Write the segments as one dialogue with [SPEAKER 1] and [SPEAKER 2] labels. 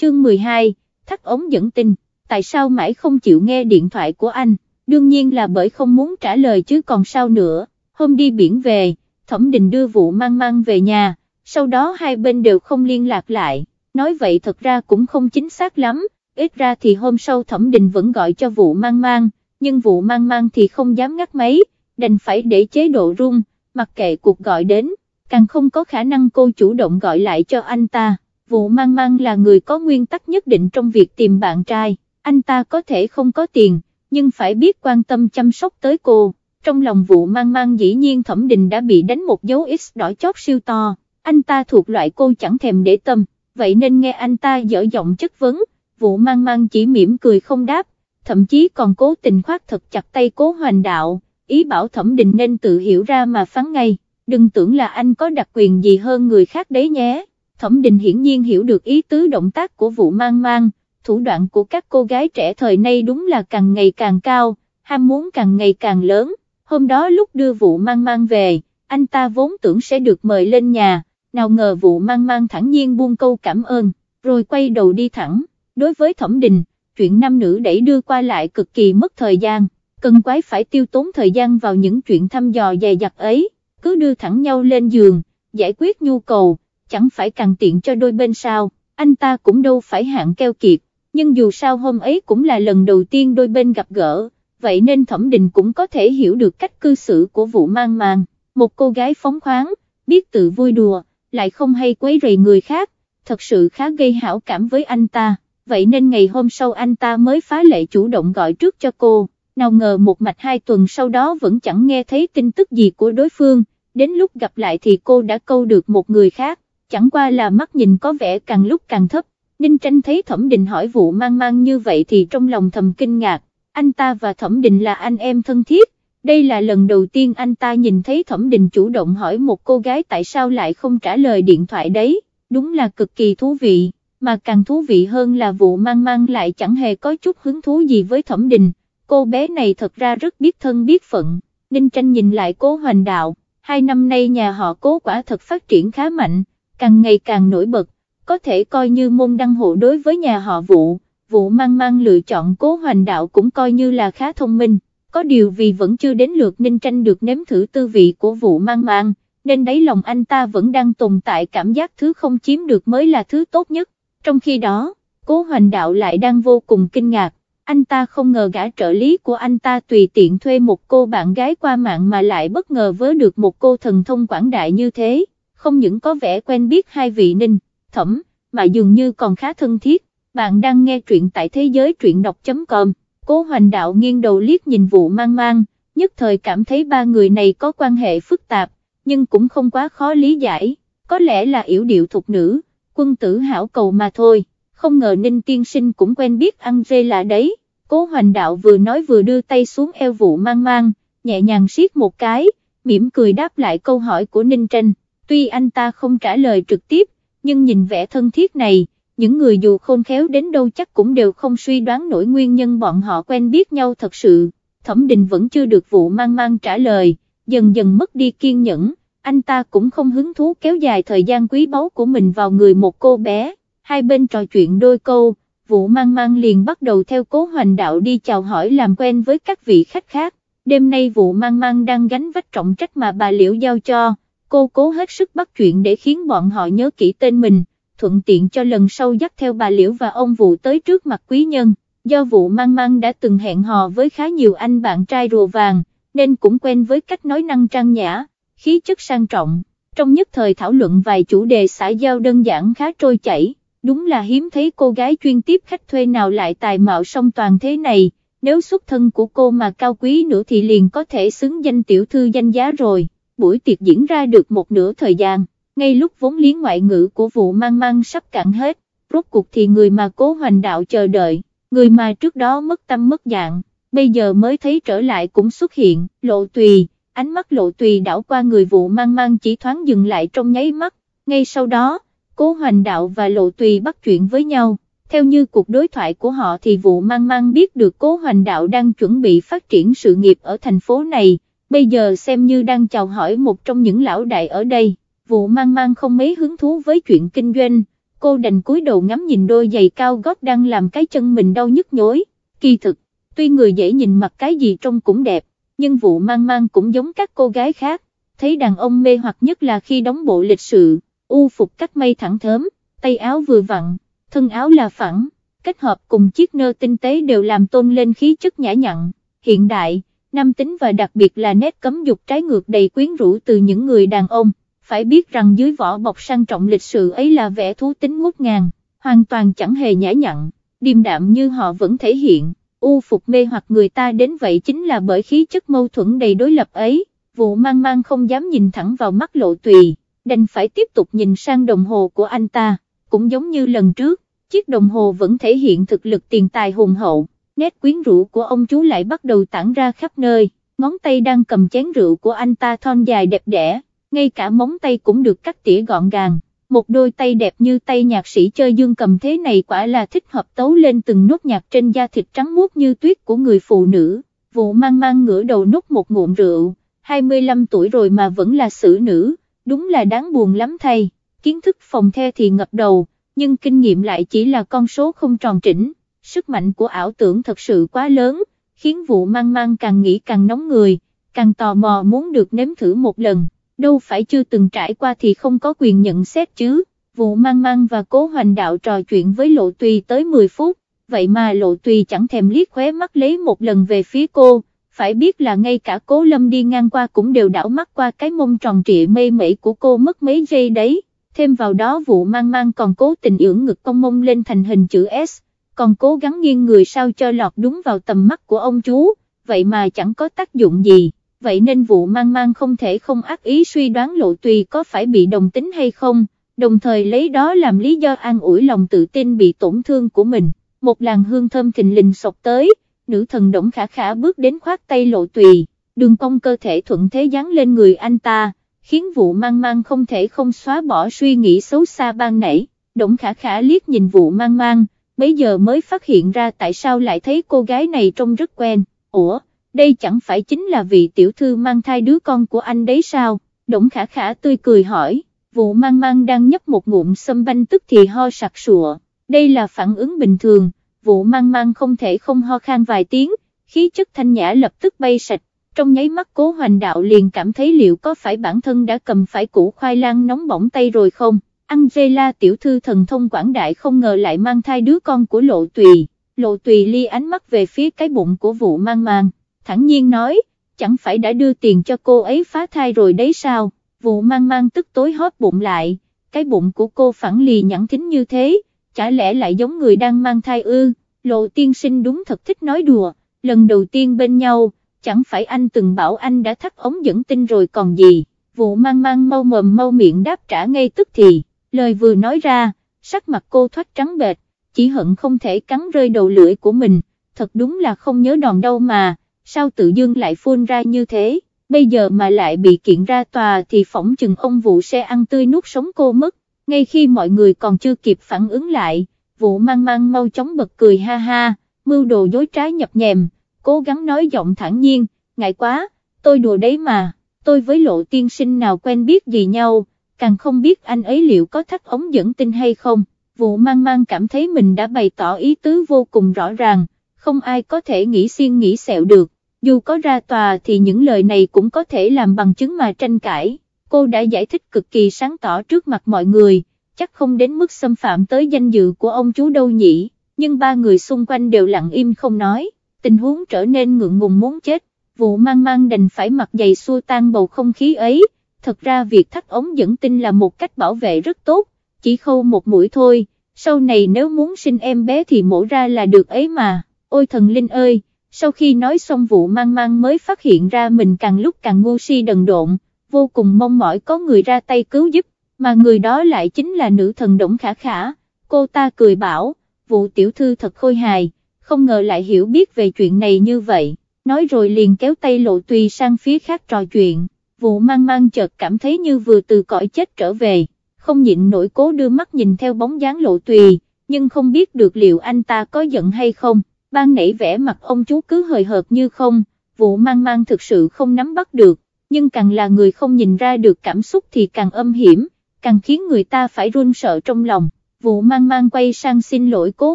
[SPEAKER 1] chương 12, thắt ống dẫn tin, tại sao mãi không chịu nghe điện thoại của anh, đương nhiên là bởi không muốn trả lời chứ còn sao nữa, hôm đi biển về, Thẩm Đình đưa vụ mang mang về nhà, sau đó hai bên đều không liên lạc lại, nói vậy thật ra cũng không chính xác lắm, ít ra thì hôm sau Thẩm Đình vẫn gọi cho vụ mang mang, nhưng vụ mang mang thì không dám ngắt máy, đành phải để chế độ rung, mặc kệ cuộc gọi đến, càng không có khả năng cô chủ động gọi lại cho anh ta. Vụ mang mang là người có nguyên tắc nhất định trong việc tìm bạn trai, anh ta có thể không có tiền, nhưng phải biết quan tâm chăm sóc tới cô. Trong lòng vụ mang mang dĩ nhiên thẩm định đã bị đánh một dấu X đỏ chót siêu to, anh ta thuộc loại cô chẳng thèm để tâm, vậy nên nghe anh ta dở giọng chất vấn, vụ mang mang chỉ mỉm cười không đáp, thậm chí còn cố tình khoát thật chặt tay cố hoành đạo, ý bảo thẩm định nên tự hiểu ra mà phán ngay, đừng tưởng là anh có đặc quyền gì hơn người khác đấy nhé. Thẩm Đình hiển nhiên hiểu được ý tứ động tác của vụ mang mang, thủ đoạn của các cô gái trẻ thời nay đúng là càng ngày càng cao, ham muốn càng ngày càng lớn, hôm đó lúc đưa vụ mang mang về, anh ta vốn tưởng sẽ được mời lên nhà, nào ngờ vụ mang mang thẳng nhiên buông câu cảm ơn, rồi quay đầu đi thẳng, đối với Thẩm Đình, chuyện nam nữ đẩy đưa qua lại cực kỳ mất thời gian, cần quái phải tiêu tốn thời gian vào những chuyện thăm dò dày dặt ấy, cứ đưa thẳng nhau lên giường, giải quyết nhu cầu chẳng phải càng tiện cho đôi bên sao, anh ta cũng đâu phải hạng keo kiệt, nhưng dù sao hôm ấy cũng là lần đầu tiên đôi bên gặp gỡ, vậy nên thẩm định cũng có thể hiểu được cách cư xử của vụ mang màng, một cô gái phóng khoáng, biết tự vui đùa, lại không hay quấy rầy người khác, thật sự khá gây hảo cảm với anh ta, vậy nên ngày hôm sau anh ta mới phá lệ chủ động gọi trước cho cô, nào ngờ một mạch hai tuần sau đó vẫn chẳng nghe thấy tin tức gì của đối phương, đến lúc gặp lại thì cô đã câu được một người khác chẳng qua là mắt nhìn có vẻ càng lúc càng thấp, Ninh Tranh thấy Thẩm đình hỏi vụ mang mang như vậy thì trong lòng thầm kinh ngạc, anh ta và Thẩm đình là anh em thân thiết, đây là lần đầu tiên anh ta nhìn thấy Thẩm đình chủ động hỏi một cô gái tại sao lại không trả lời điện thoại đấy, đúng là cực kỳ thú vị, mà càng thú vị hơn là vụ mang mang lại chẳng hề có chút hứng thú gì với Thẩm đình, cô bé này thật ra rất biết thân biết phận, Ninh Tranh nhìn lại cố hoành đạo, hai năm nay nhà họ cố quả thật phát triển khá mạnh càng ngày càng nổi bật, có thể coi như môn đăng hộ đối với nhà họ vụ, vụ mang mang lựa chọn cố hoành đạo cũng coi như là khá thông minh, có điều vì vẫn chưa đến lượt ninh tranh được nếm thử tư vị của vụ mang mang, nên đáy lòng anh ta vẫn đang tồn tại cảm giác thứ không chiếm được mới là thứ tốt nhất, trong khi đó, cố hoành đạo lại đang vô cùng kinh ngạc. Anh ta không ngờ gã trợ lý của anh ta tùy tiện thuê một cô bạn gái qua mạng mà lại bất ngờ vớ được một cô thần thông quảng đại như thế không những có vẻ quen biết hai vị ninh, thẩm, mà dường như còn khá thân thiết, bạn đang nghe truyện tại thế giới truyện đọc.com, cố hoành đạo nghiêng đầu liếc nhìn vụ mang mang, nhất thời cảm thấy ba người này có quan hệ phức tạp, nhưng cũng không quá khó lý giải, có lẽ là yểu điệu thục nữ, quân tử hảo cầu mà thôi, không ngờ ninh tiên sinh cũng quen biết ăn dê là đấy, cố hoành đạo vừa nói vừa đưa tay xuống eo vụ mang mang, nhẹ nhàng siết một cái, mỉm cười đáp lại câu hỏi của ninh tranh tuy anh ta không trả lời trực tiếp, nhưng nhìn vẻ thân thiết này, những người dù khôn khéo đến đâu chắc cũng đều không suy đoán nổi nguyên nhân bọn họ quen biết nhau thật sự, thẩm định vẫn chưa được vụ mang mang trả lời, dần dần mất đi kiên nhẫn, anh ta cũng không hứng thú kéo dài thời gian quý báu của mình vào người một cô bé, hai bên trò chuyện đôi câu, vụ mang mang liền bắt đầu theo cố hoành đạo đi chào hỏi làm quen với các vị khách khác, đêm nay vụ mang mang đang gánh vách trọng trách mà bà liễu giao cho cô cố hết sức bắt chuyện để khiến bọn họ nhớ kỹ tên mình, thuận tiện cho lần sau dắt theo bà Liễu và ông Vụ tới trước mặt quý nhân, do Vụ mang mang đã từng hẹn hò với khá nhiều anh bạn trai rùa vàng, nên cũng quen với cách nói năng trang nhã, khí chất sang trọng, trong nhất thời thảo luận vài chủ đề xã giao đơn giản khá trôi chảy, đúng là hiếm thấy cô gái chuyên tiếp khách thuê nào lại tài mạo song toàn thế này, nếu xuất thân của cô mà cao quý nữa thì liền có thể xứng danh tiểu thư danh giá rồi buổi tiệc diễn ra được một nửa thời gian, ngay lúc vốn liếng ngoại ngữ của vụ mang mang sắp cạn hết, rốt cuộc thì người mà cố hoành đạo chờ đợi, người mà trước đó mất tâm mất dạng, bây giờ mới thấy trở lại cũng xuất hiện, lộ tùy, ánh mắt lộ tùy đảo qua người vụ mang mang chỉ thoáng dừng lại trong nháy mắt, ngay sau đó, cố hoành đạo và lộ tùy bắt chuyện với nhau. Theo như cuộc đối thoại của họ thì vụ mang mang biết được cố hoành đạo đang chuẩn bị phát triển sự nghiệp ở thành phố này, bây giờ xem như đang chào hỏi một trong những lão đại ở đây, vụ mang mang không mấy hứng thú với chuyện kinh doanh, cô đành cúi đầu ngắm nhìn đôi giày cao gót đang làm cái chân mình đau nhức nhối, kỳ thực, tuy người dễ nhìn mặt cái gì trông cũng đẹp, nhưng vụ mang mang cũng giống các cô gái khác, thấy đàn ông mê hoặc nhất là khi đóng bộ lịch sự, u phục cắt mây thẳng thớm, tay áo vừa vặn, thân áo là phẳng, kết hợp cùng chiếc nơ tinh tế đều làm tôn lên khí chất nhã nhặn, hiện đại, nam tính và đặc biệt là nét cấm dục trái ngược đầy quyến rũ từ những người đàn ông, phải biết rằng dưới vỏ bọc sang trọng lịch sự ấy là vẻ thú tính ngút ngàn, hoàn toàn chẳng hề nhã nhặn, điềm đạm như họ vẫn thể hiện, u phục mê hoặc người ta đến vậy chính là bởi khí chất mâu thuẫn đầy đối lập ấy, vụ mang mang không dám nhìn thẳng vào mắt lộ tùy, đành phải tiếp tục nhìn sang đồng hồ của anh ta, cũng giống như lần trước, chiếc đồng hồ vẫn thể hiện thực lực tiền tài hùng hậu, nét quyến rũ của ông chú lại bắt đầu tản ra khắp nơi, ngón tay đang cầm chén rượu của anh ta thon dài đẹp đẽ, ngay cả móng tay cũng được cắt tỉa gọn gàng, một đôi tay đẹp như tay nhạc sĩ chơi dương cầm thế này quả là thích hợp tấu lên từng nốt nhạc trên da thịt trắng muốt như tuyết của người phụ nữ, vụ mang mang ngửa đầu nút một ngụm rượu, 25 tuổi rồi mà vẫn là xử nữ, đúng là đáng buồn lắm thay, kiến thức phòng the thì ngập đầu, nhưng kinh nghiệm lại chỉ là con số không tròn trĩnh, sức mạnh của ảo tưởng thật sự quá lớn, khiến vụ mang mang càng nghĩ càng nóng người, càng tò mò muốn được nếm thử một lần, đâu phải chưa từng trải qua thì không có quyền nhận xét chứ, vụ mang mang và cố hoành đạo trò chuyện với lộ tùy tới 10 phút, vậy mà lộ tùy chẳng thèm liếc khóe mắt lấy một lần về phía cô, phải biết là ngay cả cố lâm đi ngang qua cũng đều đảo mắt qua cái mông tròn trịa mê mẩy của cô mất mấy giây đấy, thêm vào đó vụ mang mang còn cố tình ưỡng ngực cong mông lên thành hình chữ S, còn cố gắng nghiêng người sao cho lọt đúng vào tầm mắt của ông chú, vậy mà chẳng có tác dụng gì, vậy nên vụ mang mang không thể không ác ý suy đoán lộ tùy có phải bị đồng tính hay không, đồng thời lấy đó làm lý do an ủi lòng tự tin bị tổn thương của mình, một làn hương thơm thình lình sọc tới, nữ thần động khả khả bước đến khoát tay lộ tùy, đường cong cơ thể thuận thế dán lên người anh ta, khiến vụ mang mang không thể không xóa bỏ suy nghĩ xấu xa ban nãy, động khả khả liếc nhìn vụ mang mang, Bấy giờ mới phát hiện ra tại sao lại thấy cô gái này trông rất quen, ủa, đây chẳng phải chính là vị tiểu thư mang thai đứa con của anh đấy sao, Đỗng khả khả tươi cười hỏi, vụ mang mang đang nhấp một ngụm sâm banh tức thì ho sặc sụa, đây là phản ứng bình thường, vụ mang mang không thể không ho khan vài tiếng, khí chất thanh nhã lập tức bay sạch, trong nháy mắt cố hoành đạo liền cảm thấy liệu có phải bản thân đã cầm phải củ khoai lang nóng bỏng tay rồi không, Angela tiểu thư thần thông quảng đại không ngờ lại mang thai đứa con của lộ tùy, lộ tùy ly ánh mắt về phía cái bụng của vụ mang mang, thẳng nhiên nói, chẳng phải đã đưa tiền cho cô ấy phá thai rồi đấy sao, vụ mang mang tức tối hóp bụng lại, cái bụng của cô phẳng lì nhẵn thính như thế, chả lẽ lại giống người đang mang thai ư, lộ tiên sinh đúng thật thích nói đùa, lần đầu tiên bên nhau, chẳng phải anh từng bảo anh đã thắt ống dẫn tinh rồi còn gì, vụ mang mang mau mồm mau miệng đáp trả ngay tức thì, lời vừa nói ra, sắc mặt cô thoát trắng bệt, chỉ hận không thể cắn rơi đầu lưỡi của mình, thật đúng là không nhớ đòn đâu mà, sao tự dưng lại phun ra như thế, bây giờ mà lại bị kiện ra tòa thì phỏng chừng ông vụ sẽ ăn tươi nuốt sống cô mất. Ngay khi mọi người còn chưa kịp phản ứng lại, vụ mang mang mau chóng bật cười ha ha, mưu đồ dối trái nhập nhèm, cố gắng nói giọng thản nhiên, ngại quá, tôi đùa đấy mà, tôi với lộ tiên sinh nào quen biết gì nhau, càng không biết anh ấy liệu có thắt ống dẫn tin hay không, vụ mang mang cảm thấy mình đã bày tỏ ý tứ vô cùng rõ ràng, không ai có thể nghĩ xiên nghĩ sẹo được, dù có ra tòa thì những lời này cũng có thể làm bằng chứng mà tranh cãi. Cô đã giải thích cực kỳ sáng tỏ trước mặt mọi người, chắc không đến mức xâm phạm tới danh dự của ông chú đâu nhỉ, nhưng ba người xung quanh đều lặng im không nói, tình huống trở nên ngượng ngùng muốn chết, vụ mang mang đành phải mặc giày xua tan bầu không khí ấy, thật ra việc thắt ống dẫn tinh là một cách bảo vệ rất tốt, chỉ khâu một mũi thôi, sau này nếu muốn sinh em bé thì mổ ra là được ấy mà, ôi thần linh ơi, sau khi nói xong vụ mang mang mới phát hiện ra mình càng lúc càng ngu si đần độn, vô cùng mong mỏi có người ra tay cứu giúp, mà người đó lại chính là nữ thần Đổng Khả Khả, cô ta cười bảo, vụ tiểu thư thật khôi hài, không ngờ lại hiểu biết về chuyện này như vậy, nói rồi liền kéo tay lộ tùy sang phía khác trò chuyện, vụ mang mang chợt cảm thấy như vừa từ cõi chết trở về, không nhịn nổi cố đưa mắt nhìn theo bóng dáng lộ tùy, nhưng không biết được liệu anh ta có giận hay không, ban nãy vẻ mặt ông chú cứ hời hợt như không, vụ mang mang thực sự không nắm bắt được, nhưng càng là người không nhìn ra được cảm xúc thì càng âm hiểm, càng khiến người ta phải run sợ trong lòng, vụ mang mang quay sang xin lỗi cố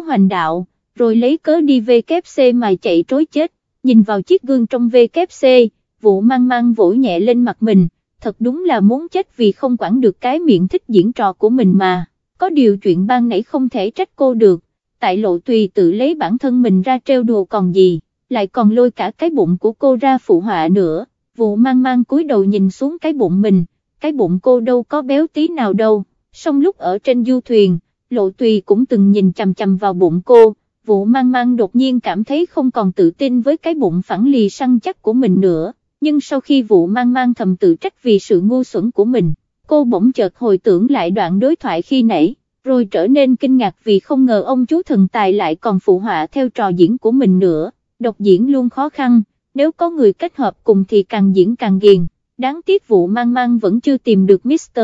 [SPEAKER 1] hoành đạo, rồi lấy cớ đi VKC mà chạy trối chết, nhìn vào chiếc gương trong VKC, vụ mang mang vỗ nhẹ lên mặt mình, thật đúng là muốn chết vì không quản được cái miệng thích diễn trò của mình mà, có điều chuyện ban nãy không thể trách cô được, tại lộ tùy tự lấy bản thân mình ra trêu đùa còn gì, lại còn lôi cả cái bụng của cô ra phụ họa nữa, vụ mang mang cúi đầu nhìn xuống cái bụng mình, cái bụng cô đâu có béo tí nào đâu, song lúc ở trên du thuyền, lộ tùy cũng từng nhìn chằm chằm vào bụng cô, vụ mang mang đột nhiên cảm thấy không còn tự tin với cái bụng phẳng lì săn chắc của mình nữa, nhưng sau khi vụ mang mang thầm tự trách vì sự ngu xuẩn của mình, cô bỗng chợt hồi tưởng lại đoạn đối thoại khi nãy, rồi trở nên kinh ngạc vì không ngờ ông chú thần tài lại còn phụ họa theo trò diễn của mình nữa, độc diễn luôn khó khăn, nếu có người kết hợp cùng thì càng diễn càng ghiền, đáng tiếc vụ mang mang vẫn chưa tìm được Mr.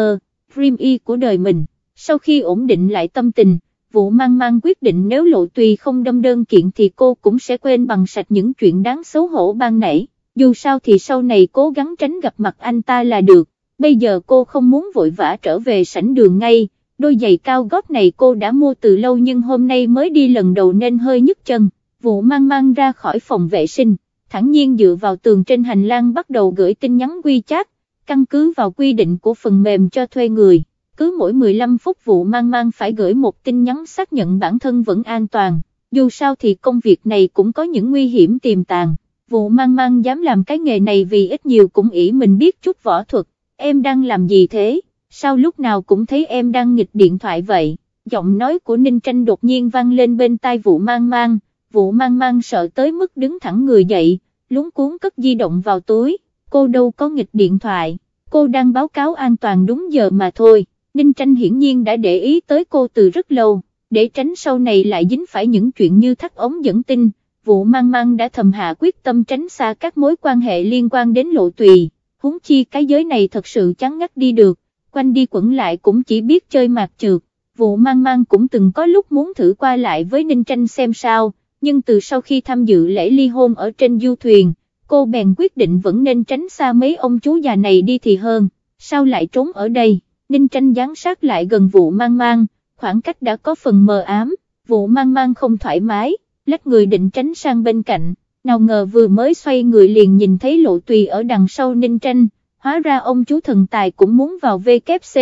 [SPEAKER 1] Dream E của đời mình, sau khi ổn định lại tâm tình, vụ mang mang quyết định nếu lộ tùy không đâm đơn kiện thì cô cũng sẽ quên bằng sạch những chuyện đáng xấu hổ ban nãy, dù sao thì sau này cố gắng tránh gặp mặt anh ta là được, bây giờ cô không muốn vội vã trở về sảnh đường ngay, đôi giày cao gót này cô đã mua từ lâu nhưng hôm nay mới đi lần đầu nên hơi nhức chân, vụ mang mang ra khỏi phòng vệ sinh, thẳng nhiên dựa vào tường trên hành lang bắt đầu gửi tin nhắn quy chat, căn cứ vào quy định của phần mềm cho thuê người. Cứ mỗi 15 phút vụ mang mang phải gửi một tin nhắn xác nhận bản thân vẫn an toàn, dù sao thì công việc này cũng có những nguy hiểm tiềm tàng, vụ mang mang dám làm cái nghề này vì ít nhiều cũng ỷ mình biết chút võ thuật, em đang làm gì thế, sao lúc nào cũng thấy em đang nghịch điện thoại vậy, giọng nói của Ninh Tranh đột nhiên vang lên bên tai vụ mang mang, vụ mang mang sợ tới mức đứng thẳng người dậy, lúng cuốn cất di động vào túi, cô đâu có nghịch điện thoại, cô đang báo cáo an toàn đúng giờ mà thôi. Ninh Tranh hiển nhiên đã để ý tới cô từ rất lâu, để tránh sau này lại dính phải những chuyện như thắt ống dẫn tinh vụ mang mang đã thầm hạ quyết tâm tránh xa các mối quan hệ liên quan đến lộ tùy, huống chi cái giới này thật sự chán ngắt đi được, quanh đi quẩn lại cũng chỉ biết chơi mạc trượt, vụ mang mang cũng từng có lúc muốn thử qua lại với Ninh Tranh xem sao, nhưng từ sau khi tham dự lễ ly hôn ở trên du thuyền, cô bèn quyết định vẫn nên tránh xa mấy ông chú già này đi thì hơn, sao lại trốn ở đây. Ninh tranh gián sát lại gần vụ mang mang, khoảng cách đã có phần mờ ám, vụ mang mang không thoải mái, lách người định tránh sang bên cạnh, nào ngờ vừa mới xoay người liền nhìn thấy lộ tùy ở đằng sau Ninh tranh, hóa ra ông chú thần tài cũng muốn vào VKC,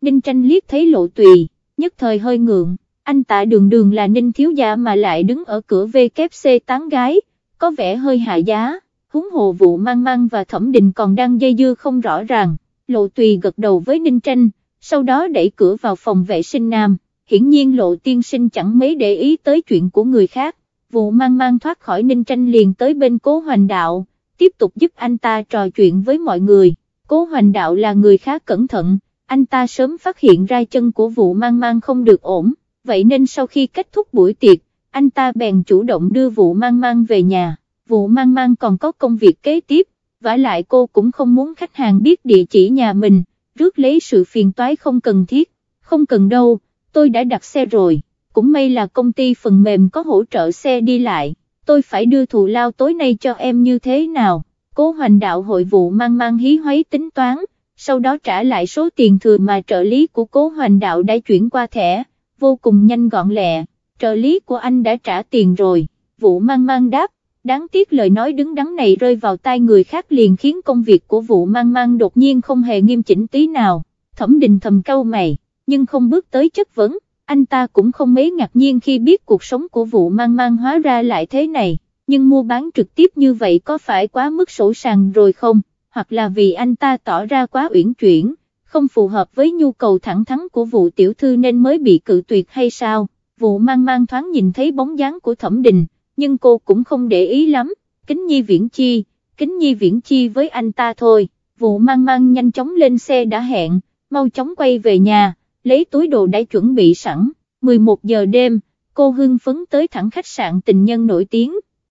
[SPEAKER 1] Ninh tranh liếc thấy lộ tùy, nhất thời hơi ngượng, anh tạ đường đường là Ninh thiếu gia mà lại đứng ở cửa VKC tán gái, có vẻ hơi hạ giá, húng hồ vụ mang mang và thẩm định còn đang dây dưa không rõ ràng lộ tùy gật đầu với Ninh Tranh, sau đó đẩy cửa vào phòng vệ sinh nam, hiển nhiên lộ tiên sinh chẳng mấy để ý tới chuyện của người khác, vụ mang mang thoát khỏi Ninh Tranh liền tới bên cố hoành đạo, tiếp tục giúp anh ta trò chuyện với mọi người, cố hoành đạo là người khá cẩn thận, anh ta sớm phát hiện ra chân của vụ mang mang không được ổn, vậy nên sau khi kết thúc buổi tiệc, anh ta bèn chủ động đưa vụ mang mang về nhà, vụ mang mang còn có công việc kế tiếp, vả lại cô cũng không muốn khách hàng biết địa chỉ nhà mình, rước lấy sự phiền toái không cần thiết, không cần đâu, tôi đã đặt xe rồi, cũng may là công ty phần mềm có hỗ trợ xe đi lại, tôi phải đưa thù lao tối nay cho em như thế nào, cố hoành đạo hội vụ mang mang hí hoáy tính toán, sau đó trả lại số tiền thừa mà trợ lý của cố hoành đạo đã chuyển qua thẻ, vô cùng nhanh gọn lẹ, trợ lý của anh đã trả tiền rồi, vụ mang mang đáp, đáng tiếc lời nói đứng đắn này rơi vào tai người khác liền khiến công việc của vụ mang mang đột nhiên không hề nghiêm chỉnh tí nào, thẩm định thầm câu mày, nhưng không bước tới chất vấn, anh ta cũng không mấy ngạc nhiên khi biết cuộc sống của vụ mang mang hóa ra lại thế này, nhưng mua bán trực tiếp như vậy có phải quá mức sổ sàng rồi không, hoặc là vì anh ta tỏ ra quá uyển chuyển, không phù hợp với nhu cầu thẳng thắn của vụ tiểu thư nên mới bị cự tuyệt hay sao, vụ mang mang thoáng nhìn thấy bóng dáng của thẩm đình, nhưng cô cũng không để ý lắm, kính nhi viễn chi, kính nhi viễn chi với anh ta thôi, vụ mang mang nhanh chóng lên xe đã hẹn, mau chóng quay về nhà, lấy túi đồ đã chuẩn bị sẵn, 11 giờ đêm, cô hưng phấn tới thẳng khách sạn tình nhân nổi tiếng,